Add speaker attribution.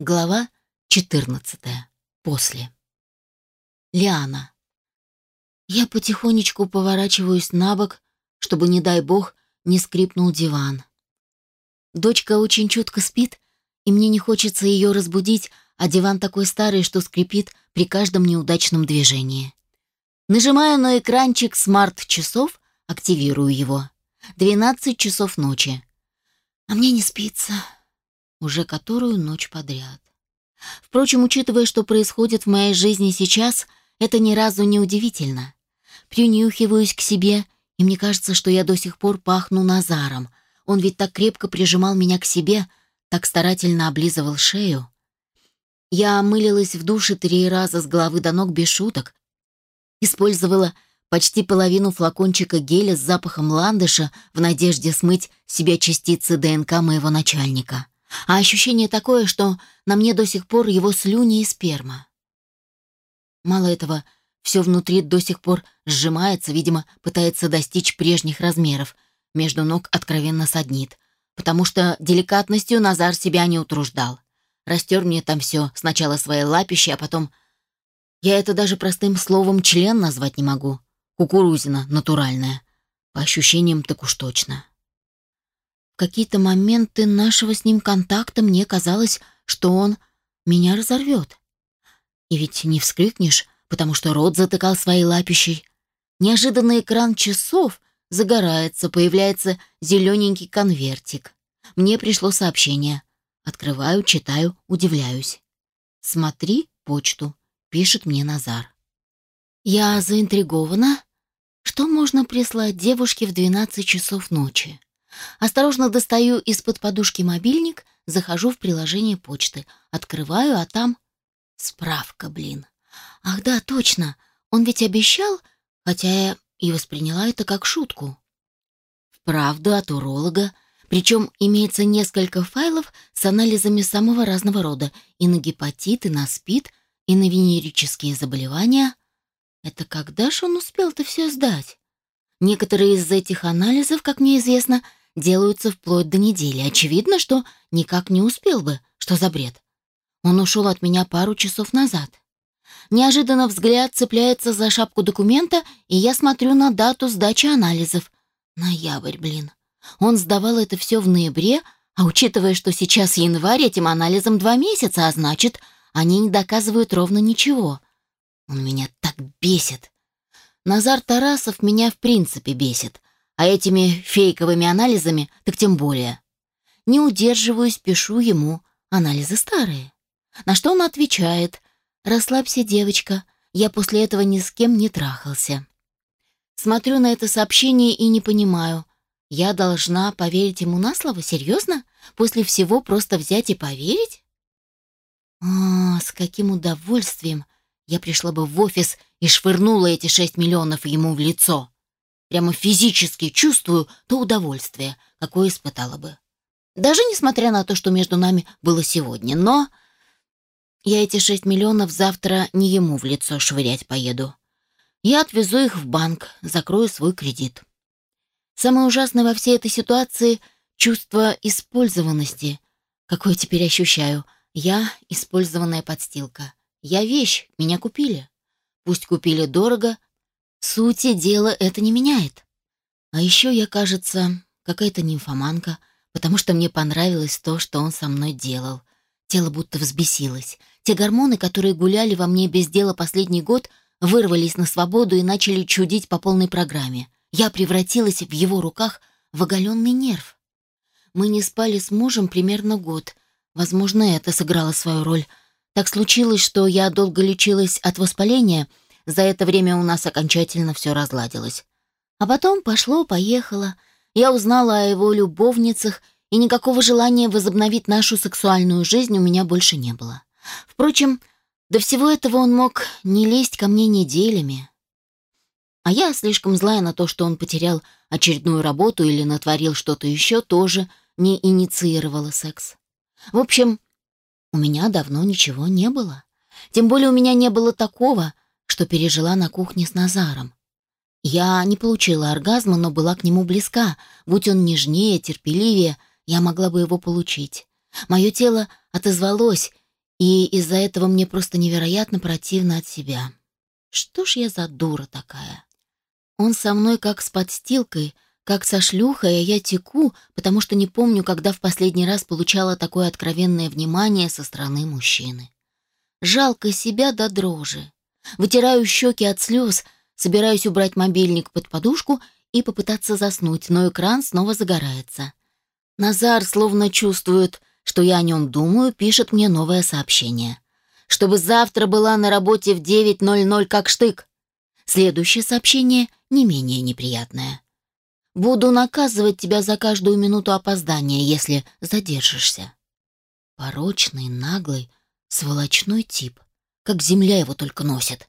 Speaker 1: Глава 14. После. Лиана. Я потихонечку поворачиваюсь на бок, чтобы, не дай бог, не скрипнул диван. Дочка очень чутко спит, и мне не хочется ее разбудить, а диван такой старый, что скрипит при каждом неудачном движении. Нажимаю на экранчик смарт-часов, активирую его. 12 часов ночи. А мне не спится уже которую ночь подряд. Впрочем, учитывая, что происходит в моей жизни сейчас, это ни разу не удивительно. Принюхиваюсь к себе, и мне кажется, что я до сих пор пахну Назаром. Он ведь так крепко прижимал меня к себе, так старательно облизывал шею. Я омылилась в душе три раза с головы до ног без шуток. Использовала почти половину флакончика геля с запахом ландыша в надежде смыть себе частицы ДНК моего начальника а ощущение такое, что на мне до сих пор его слюни и сперма. Мало этого, все внутри до сих пор сжимается, видимо, пытается достичь прежних размеров, между ног откровенно саднит, потому что деликатностью Назар себя не утруждал. Растер мне там все, сначала свои лапищи, а потом... Я это даже простым словом член назвать не могу. Кукурузина натуральная. По ощущениям так уж точно какие-то моменты нашего с ним контакта мне казалось, что он меня разорвет. И ведь не вскрикнешь, потому что рот затыкал своей лапищей. Неожиданно экран часов загорается, появляется зелененький конвертик. Мне пришло сообщение. Открываю, читаю, удивляюсь. «Смотри почту», — пишет мне Назар. Я заинтригована. Что можно прислать девушке в 12 часов ночи? Осторожно достаю из-под подушки мобильник, захожу в приложение почты, открываю, а там... Справка, блин. Ах да, точно, он ведь обещал, хотя я и восприняла это как шутку. Вправду от уролога, причем имеется несколько файлов с анализами самого разного рода, и на гепатит, и на СПИД, и на венерические заболевания. Это когда ж он успел-то все сдать? Некоторые из этих анализов, как мне известно, делаются вплоть до недели. Очевидно, что никак не успел бы. Что за бред? Он ушел от меня пару часов назад. Неожиданно взгляд цепляется за шапку документа, и я смотрю на дату сдачи анализов. Ноябрь, блин. Он сдавал это все в ноябре, а учитывая, что сейчас январь, этим анализом два месяца, а значит, они не доказывают ровно ничего. Он меня так бесит. Назар Тарасов меня в принципе бесит а этими фейковыми анализами так тем более. Не удерживаюсь, пишу ему анализы старые. На что он отвечает «Расслабься, девочка, я после этого ни с кем не трахался». Смотрю на это сообщение и не понимаю. Я должна поверить ему на слово? Серьезно? После всего просто взять и поверить? О, с каким удовольствием я пришла бы в офис и швырнула эти шесть миллионов ему в лицо прямо физически чувствую то удовольствие, какое испытала бы. Даже несмотря на то, что между нами было сегодня. Но я эти шесть миллионов завтра не ему в лицо швырять поеду. Я отвезу их в банк, закрою свой кредит. Самое ужасное во всей этой ситуации — чувство использованности, какое теперь ощущаю. Я — использованная подстилка. Я вещь, меня купили. Пусть купили дорого, Сути дела это не меняет. А еще я, кажется, какая-то нимфоманка, потому что мне понравилось то, что он со мной делал. Тело будто взбесилось. Те гормоны, которые гуляли во мне без дела последний год, вырвались на свободу и начали чудить по полной программе. Я превратилась в его руках в оголенный нерв. Мы не спали с мужем примерно год. Возможно, это сыграло свою роль. Так случилось, что я долго лечилась от воспаления — за это время у нас окончательно все разладилось. А потом пошло-поехало. Я узнала о его любовницах, и никакого желания возобновить нашу сексуальную жизнь у меня больше не было. Впрочем, до всего этого он мог не лезть ко мне неделями. А я, слишком злая на то, что он потерял очередную работу или натворил что-то еще, тоже не инициировала секс. В общем, у меня давно ничего не было. Тем более у меня не было такого, что пережила на кухне с Назаром. Я не получила оргазма, но была к нему близка. Будь он нежнее, терпеливее, я могла бы его получить. Мое тело отозвалось, И из-за этого мне просто невероятно противно от себя. Что ж я за дура такая? Он со мной как с подстилкой, как со шлюхой, а я теку, потому что не помню, когда в последний раз получала такое откровенное внимание со стороны мужчины. Жалко себя до дрожи. Вытираю щеки от слез, собираюсь убрать мобильник под подушку и попытаться заснуть, но экран снова загорается. Назар, словно чувствует, что я о нем думаю, пишет мне новое сообщение. Чтобы завтра была на работе в 9.00 как штык. Следующее сообщение не менее неприятное. Буду наказывать тебя за каждую минуту опоздания, если задержишься. Порочный, наглый, сволочной тип. Как земля его только носит.